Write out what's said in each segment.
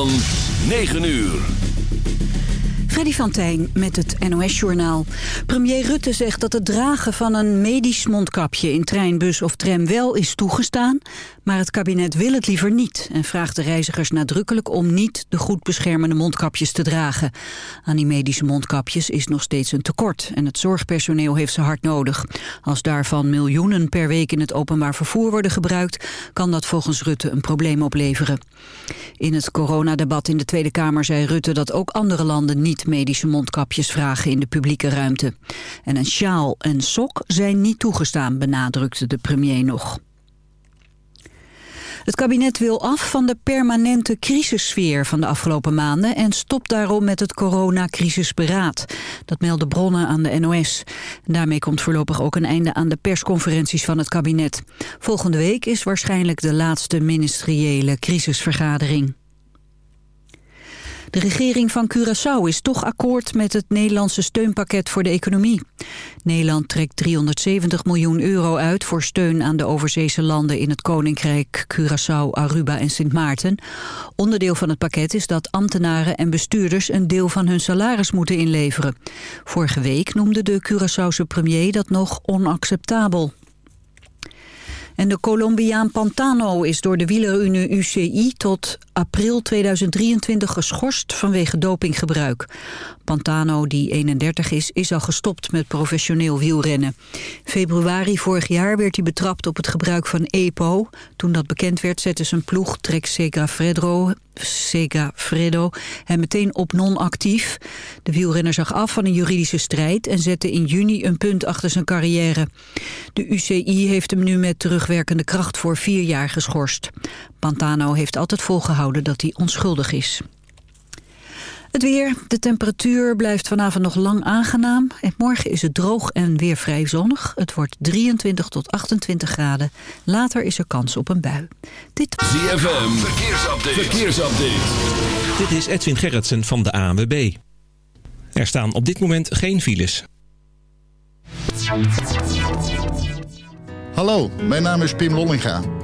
Van 9 uur. Freddy van Tijn met het NOS-journaal. Premier Rutte zegt dat het dragen van een medisch mondkapje in trein, bus of tram wel is toegestaan, maar het kabinet wil het liever niet en vraagt de reizigers nadrukkelijk om niet de goed beschermende mondkapjes te dragen. Aan die medische mondkapjes is nog steeds een tekort en het zorgpersoneel heeft ze hard nodig. Als daarvan miljoenen per week in het openbaar vervoer worden gebruikt, kan dat volgens Rutte een probleem opleveren. In het coronadebat in de Tweede Kamer zei Rutte dat ook andere landen niet medische mondkapjes vragen in de publieke ruimte. En een sjaal en sok zijn niet toegestaan, benadrukte de premier nog. Het kabinet wil af van de permanente crisissfeer van de afgelopen maanden... en stopt daarom met het coronacrisisberaad. Dat melden bronnen aan de NOS. Daarmee komt voorlopig ook een einde aan de persconferenties van het kabinet. Volgende week is waarschijnlijk de laatste ministeriële crisisvergadering. De regering van Curaçao is toch akkoord met het Nederlandse steunpakket voor de economie. Nederland trekt 370 miljoen euro uit voor steun aan de overzeese landen in het Koninkrijk, Curaçao, Aruba en Sint Maarten. Onderdeel van het pakket is dat ambtenaren en bestuurders een deel van hun salaris moeten inleveren. Vorige week noemde de Curaçaose premier dat nog onacceptabel. En de Colombiaan Pantano is door de wielerunie UCI tot april 2023 geschorst vanwege dopinggebruik. Pantano, die 31 is, is al gestopt met professioneel wielrennen. Februari vorig jaar werd hij betrapt op het gebruik van EPO. Toen dat bekend werd zette zijn ploeg Trek Segafredo, Segafredo hem meteen op non-actief. De wielrenner zag af van een juridische strijd en zette in juni een punt achter zijn carrière. De UCI heeft hem nu met terugwerkende kracht voor vier jaar geschorst. Pantano heeft altijd volgehouden dat hij onschuldig is. Het weer. De temperatuur blijft vanavond nog lang aangenaam. En morgen is het droog en weer vrij zonnig. Het wordt 23 tot 28 graden. Later is er kans op een bui. Dit... ZFM. Verkeersupdate. Verkeersupdate. Dit is Edwin Gerritsen van de ANWB. Er staan op dit moment geen files. Hallo, mijn naam is Pim Lollinga.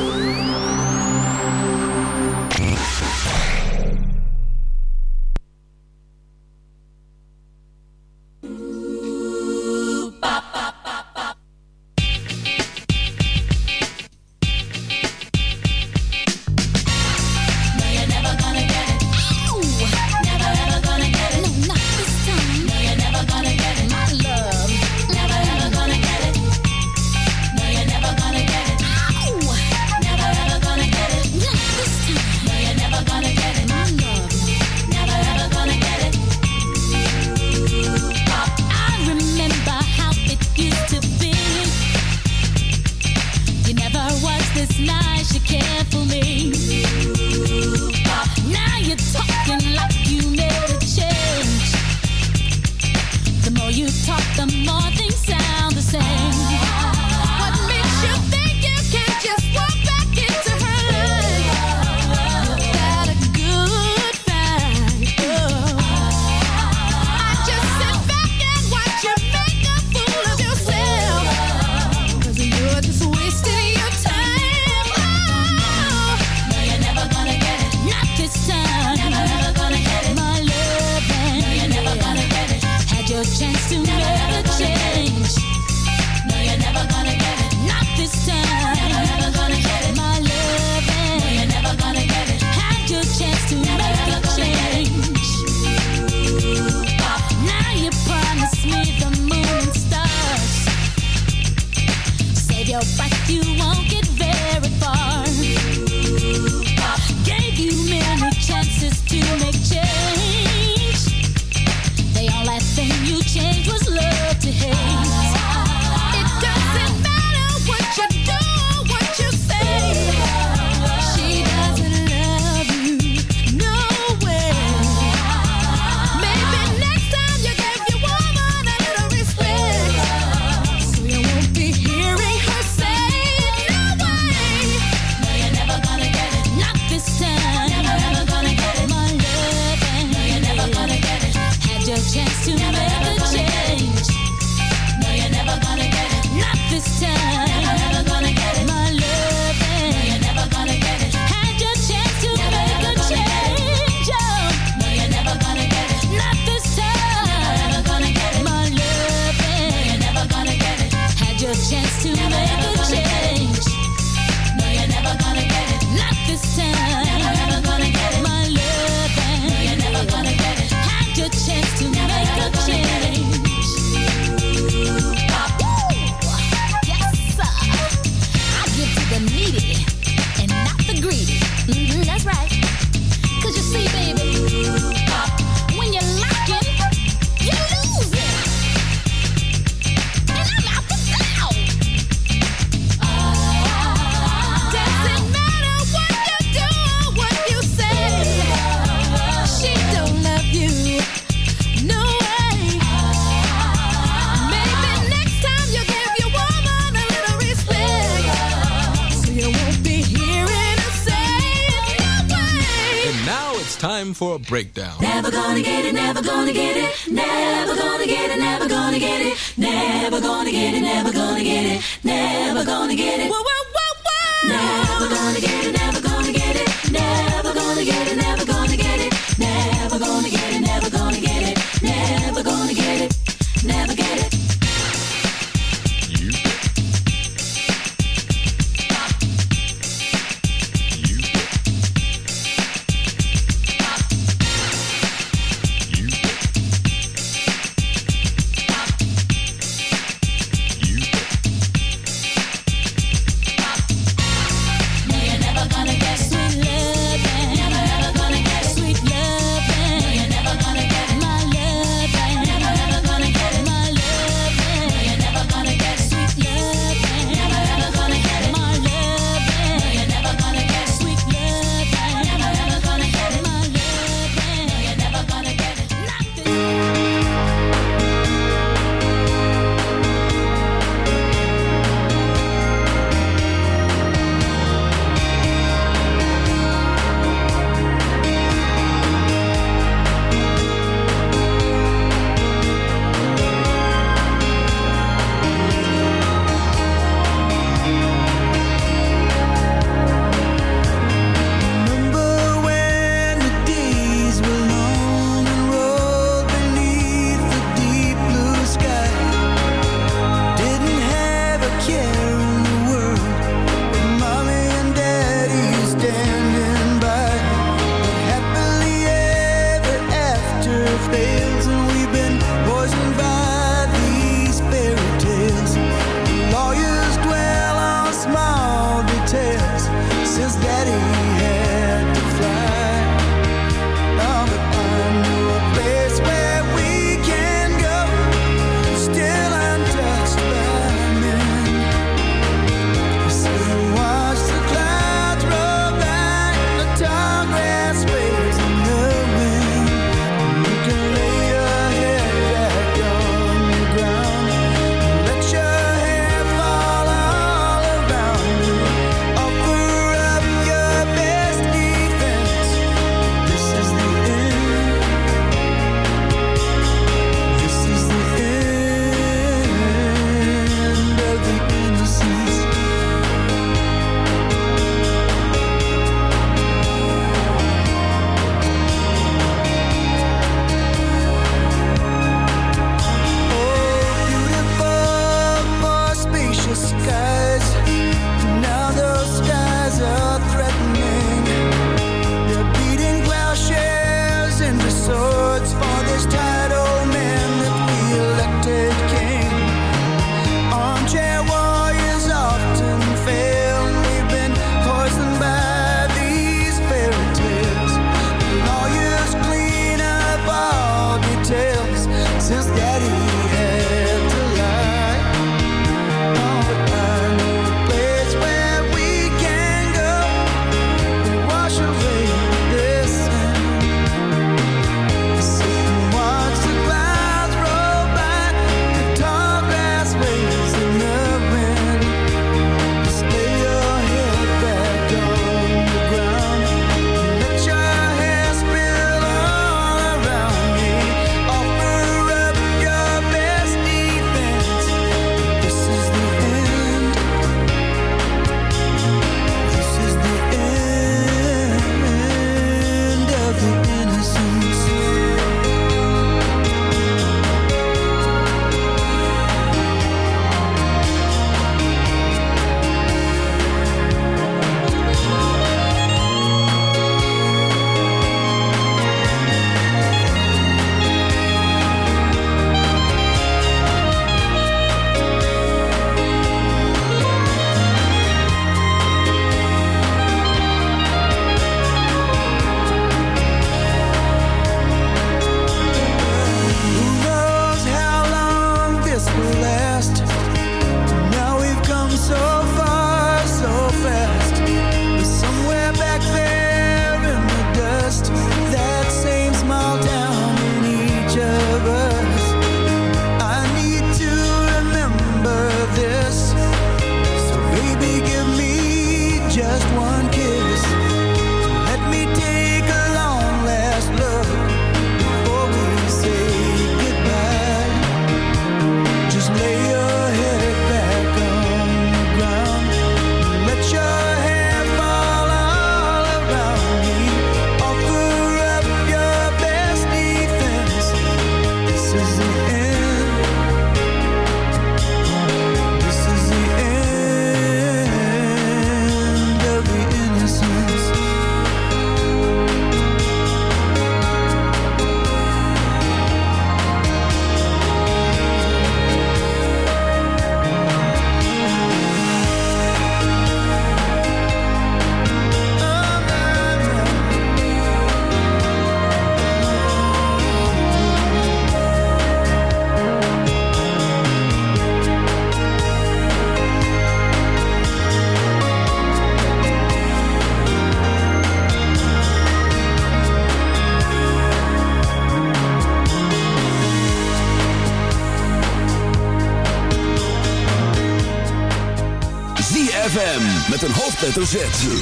hoofdletter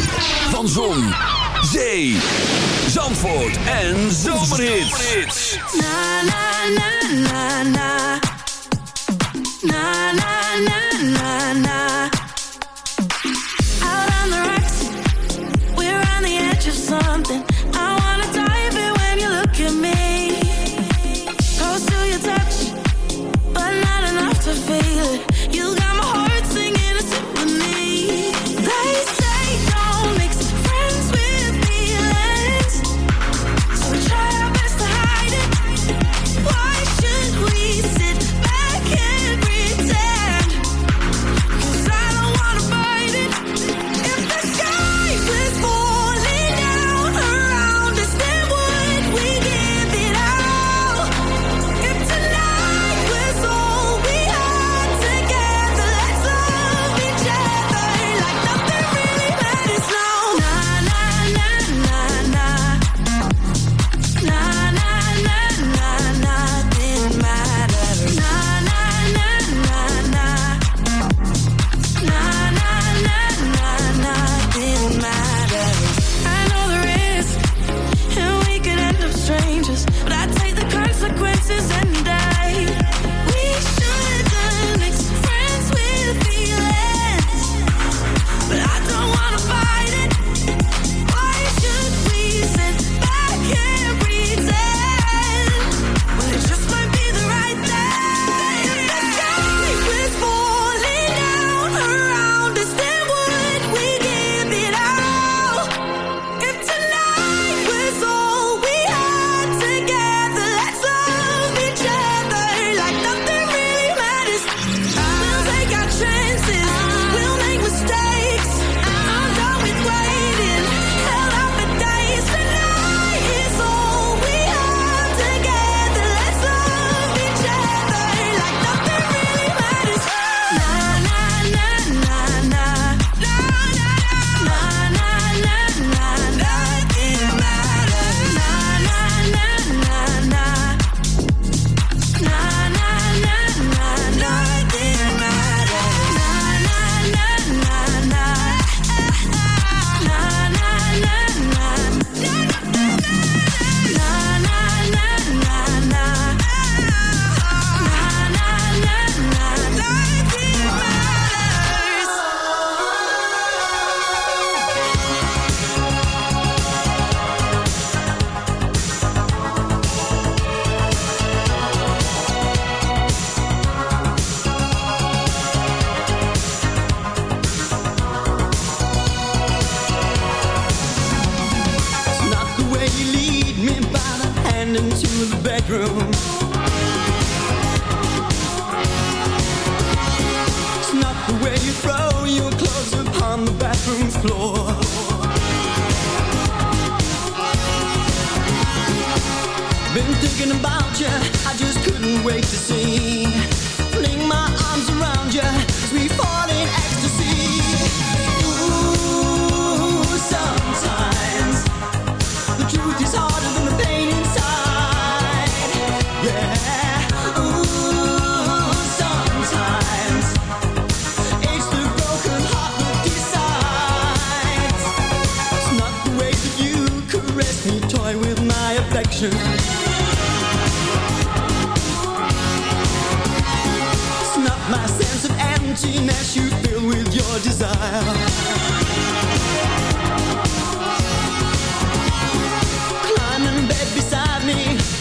Van Zon, Zee, Zandvoort en Zomerhit. Na na na na na. Na na na na na. Out on the rocks, we're on the edge of something. I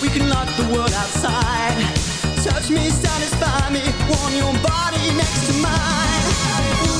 You can lock the world outside. Touch me, satisfy me. Warm your body next to mine.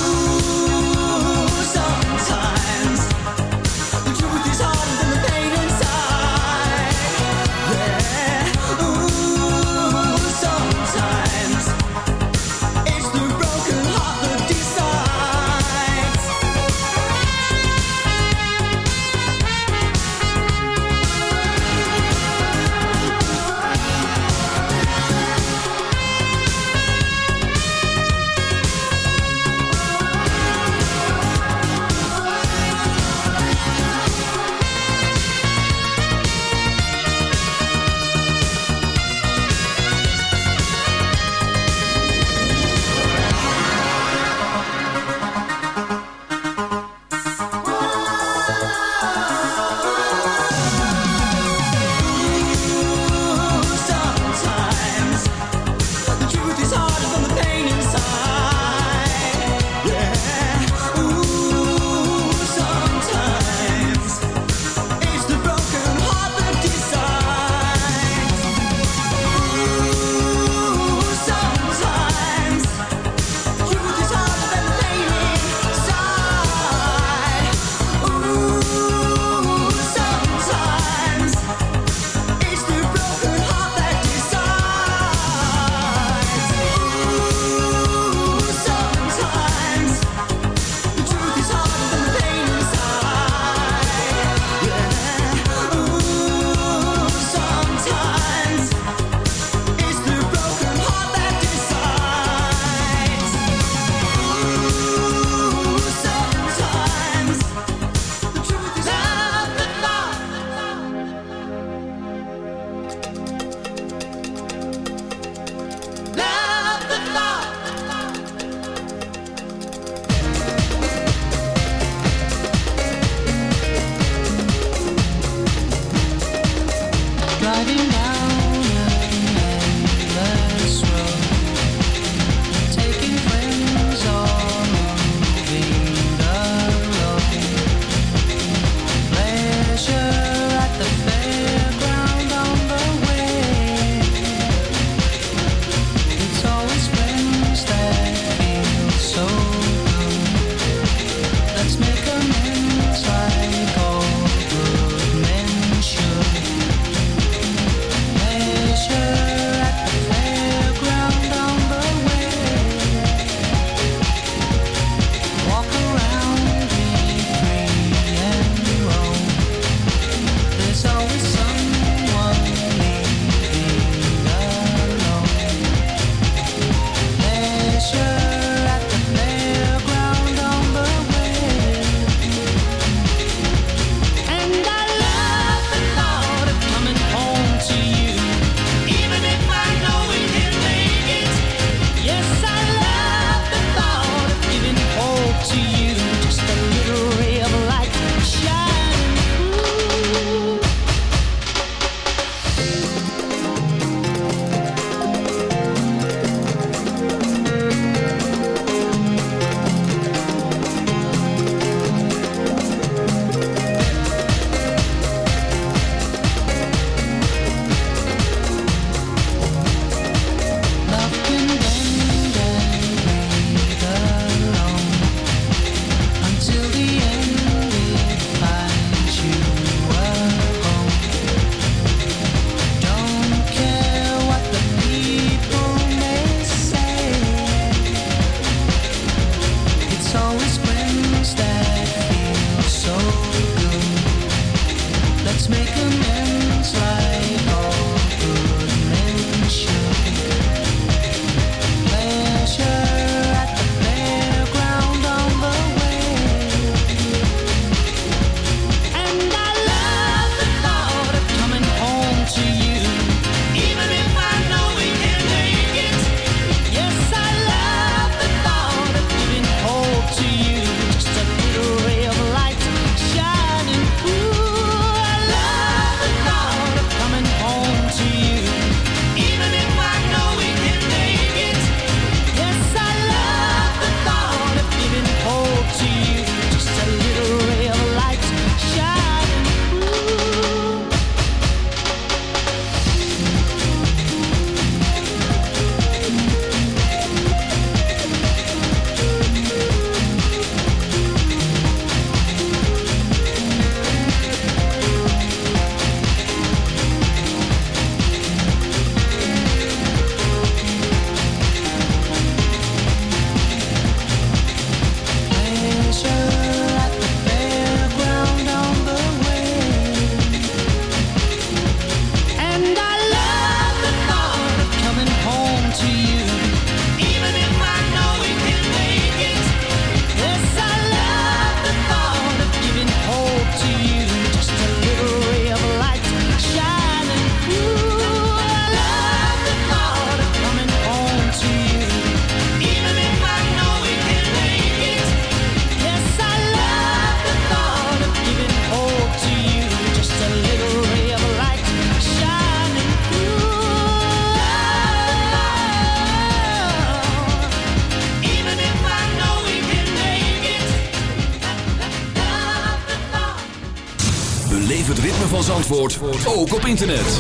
ook op internet.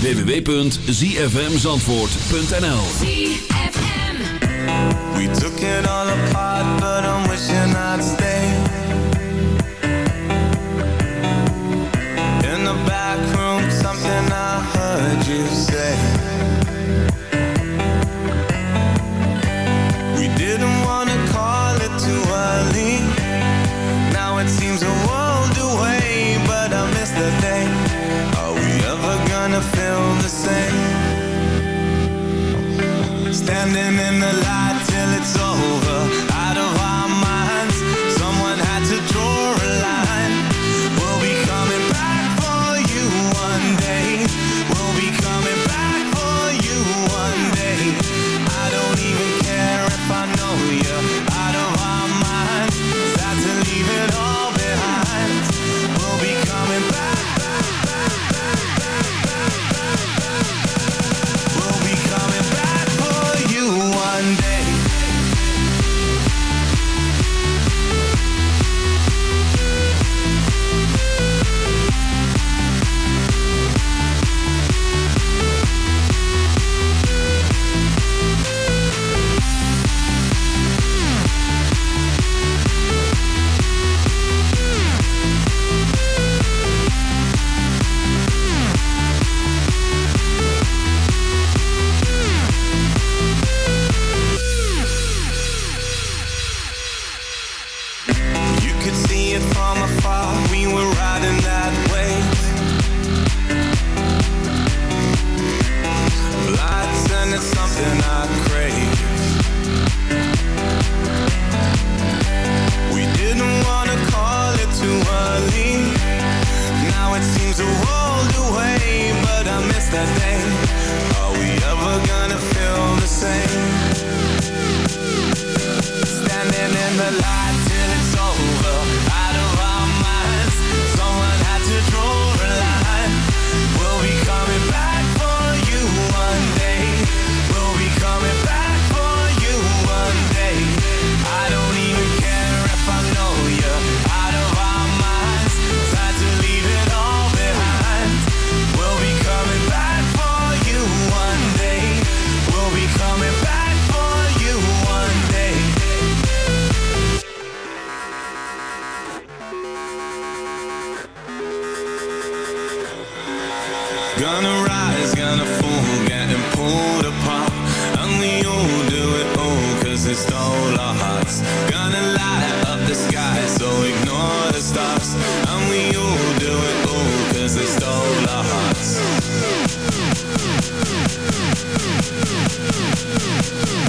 www.zfmzandvoort.nl We took it all apart, but I'm wishing I'd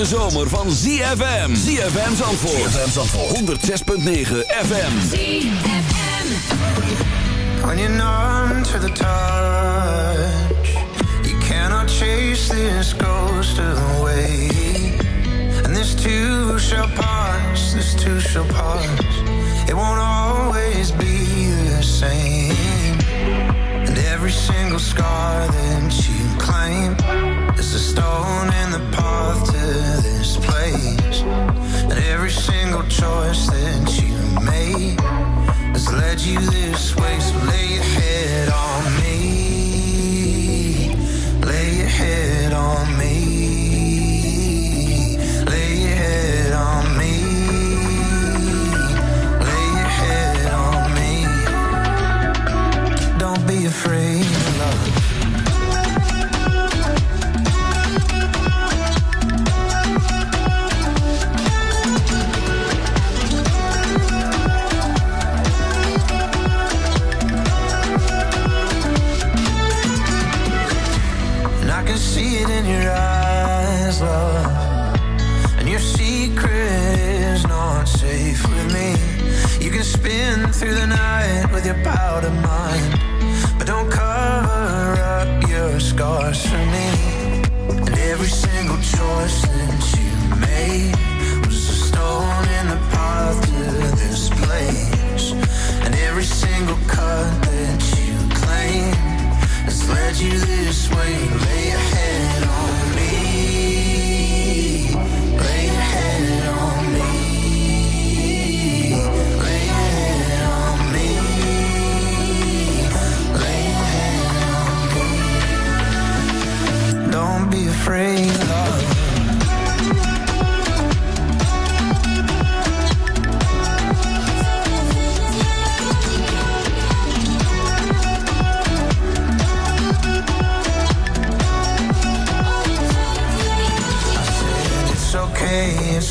hete zomer van ZFM. ZFM Zandvoort. ZFM Zandvoort. 106.9 FM. ZFM. When you're to the touch. You cannot chase this ghost away. And this too shall pass. This too shall pass. It won't always be the same. And every single scar that you claim is a star. this place. And every single choice that you made has led you this way. So lay your your eyes, love. And your secret is not safe with me. You can spin through the night with your powder mind. But don't cover up your scars for me. And every single choice that you made was a stone in the path to this place. And every single cut that you claimed has led you this way. Lay your head on me. Lay your head on me. Lay your head on me. Lay your head on me. Don't be afraid,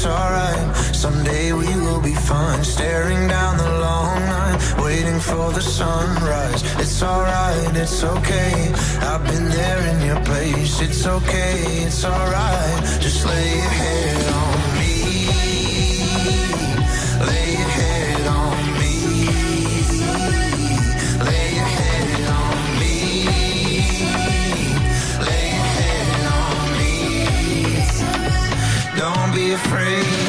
alright. Someday we will be fine. Staring down the long night, waiting for the sunrise. It's alright, it's okay. I've been there in your place. It's okay, it's alright. Just lay your head on be afraid,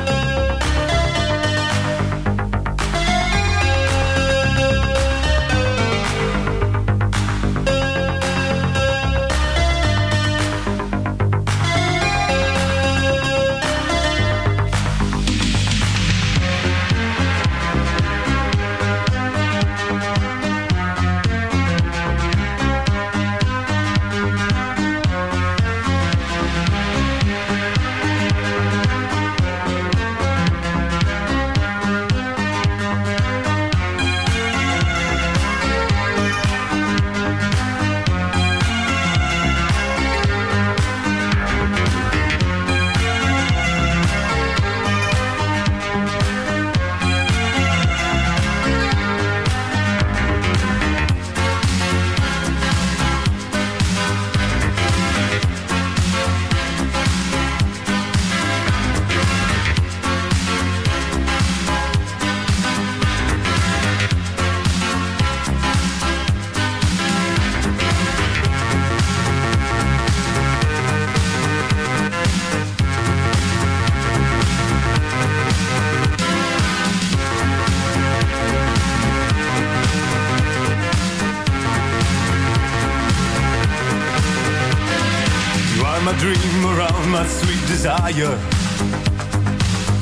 Desire.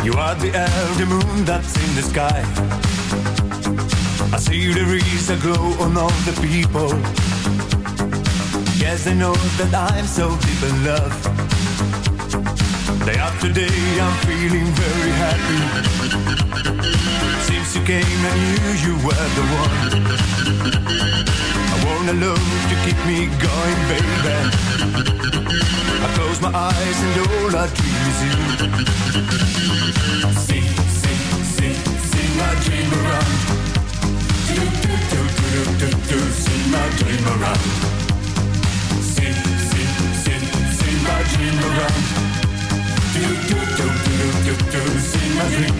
You are the the moon that's in the sky. I see there is a glow on all the people. Yes, I know that I'm so deep in love. Day after day, I'm feeling very happy. Since you came, I knew you were the one. I want a love to keep me going, baby. I close my eyes and all I dream is you. Sing, sing, sing, sing my dream around. Do, do, do, do, do, do, sing my dream around. Sing, sing, sing, sing my dream around. Do, do, do, do, do, do, sing my dream.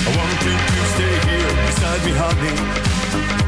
I want you to stay here beside me, honey.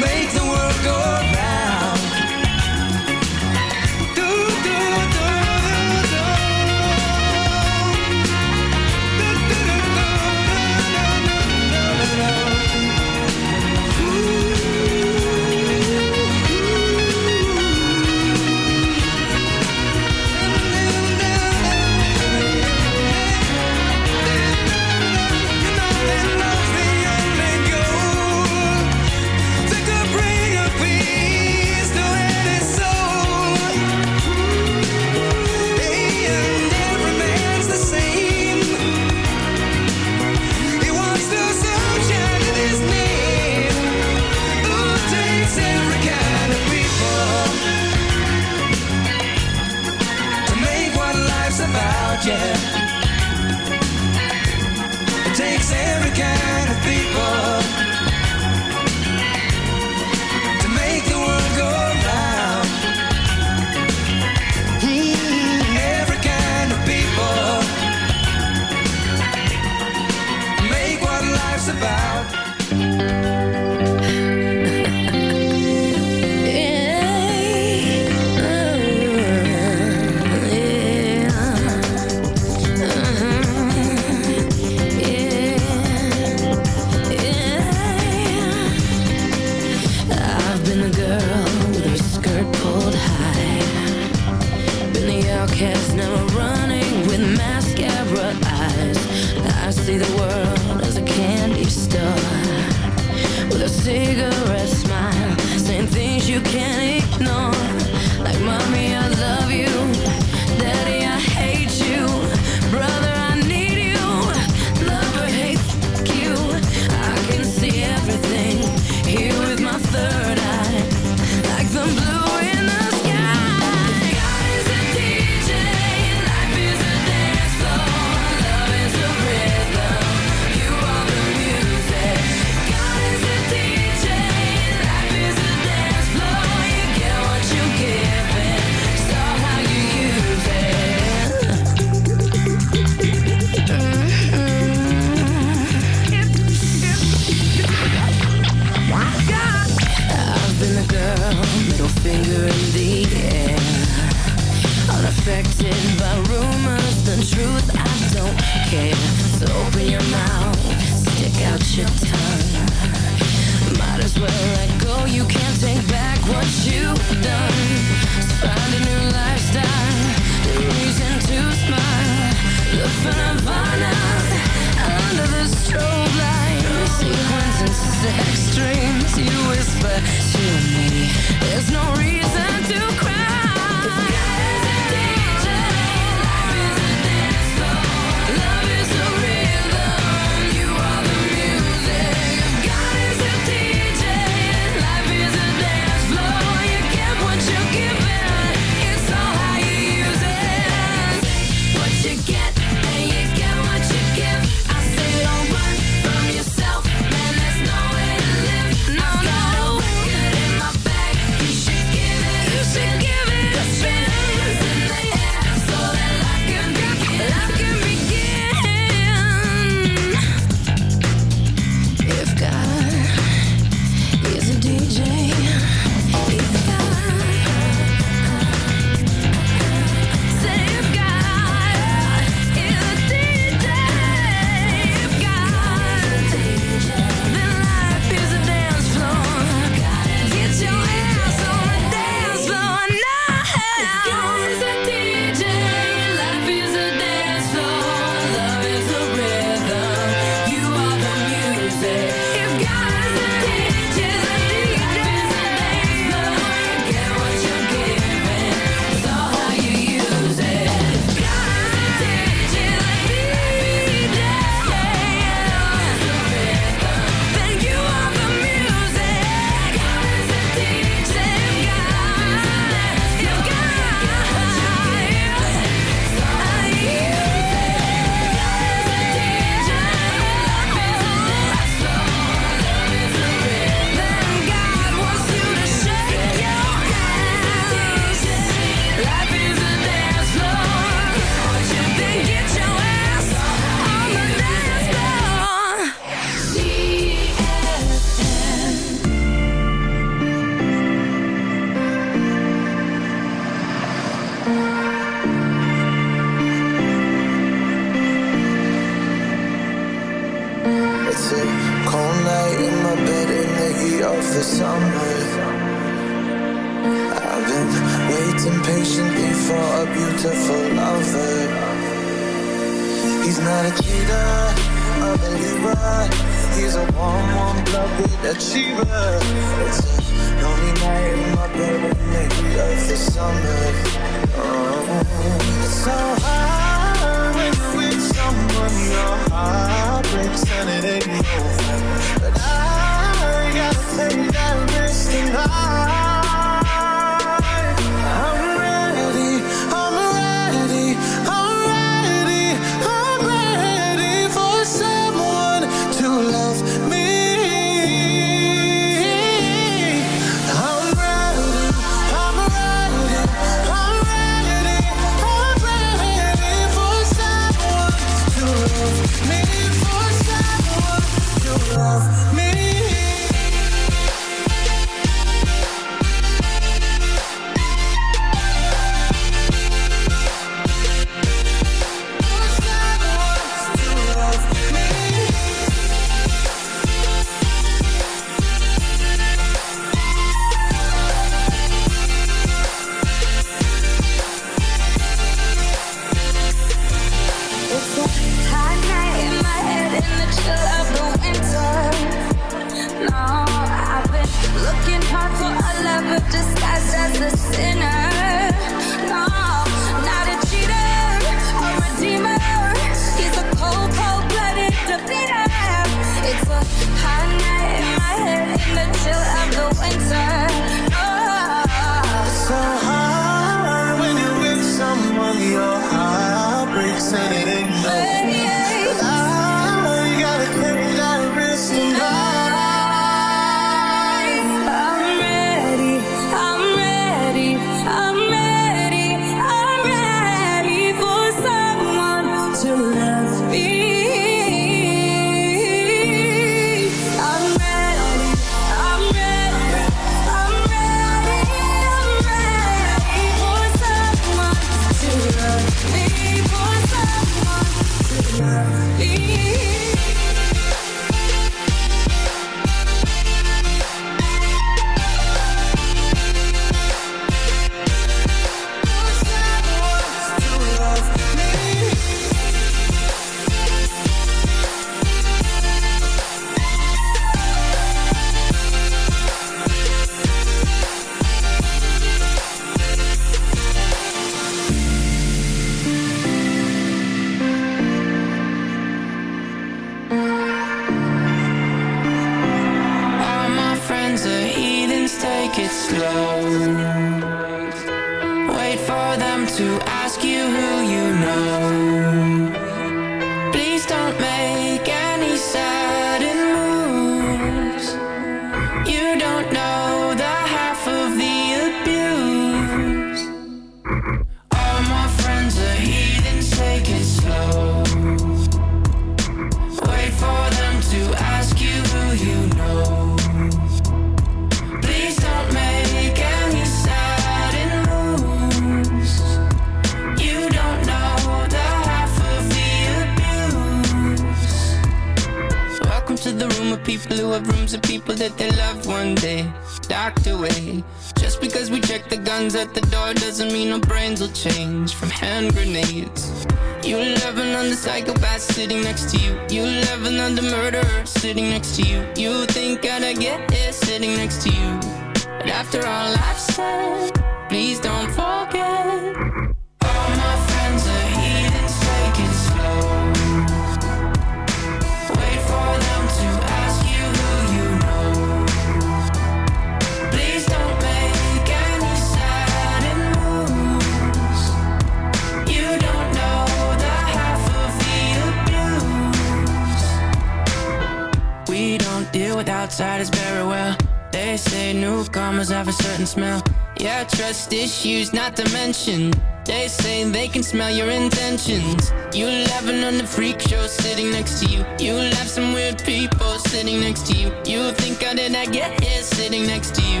smell. Yeah, trust issues, not to mention. They say they can smell your intentions. You laughing on the freak show sitting next to you. You laugh some weird people sitting next to you. You think, how did I get here sitting next to you?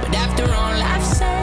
But after all I've said.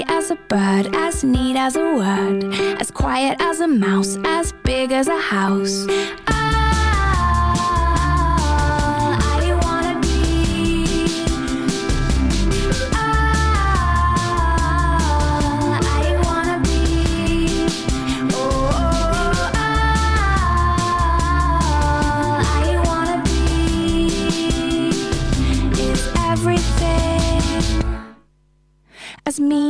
Free as a bird, as neat as a word, as quiet as a mouse, as big as a house. As mean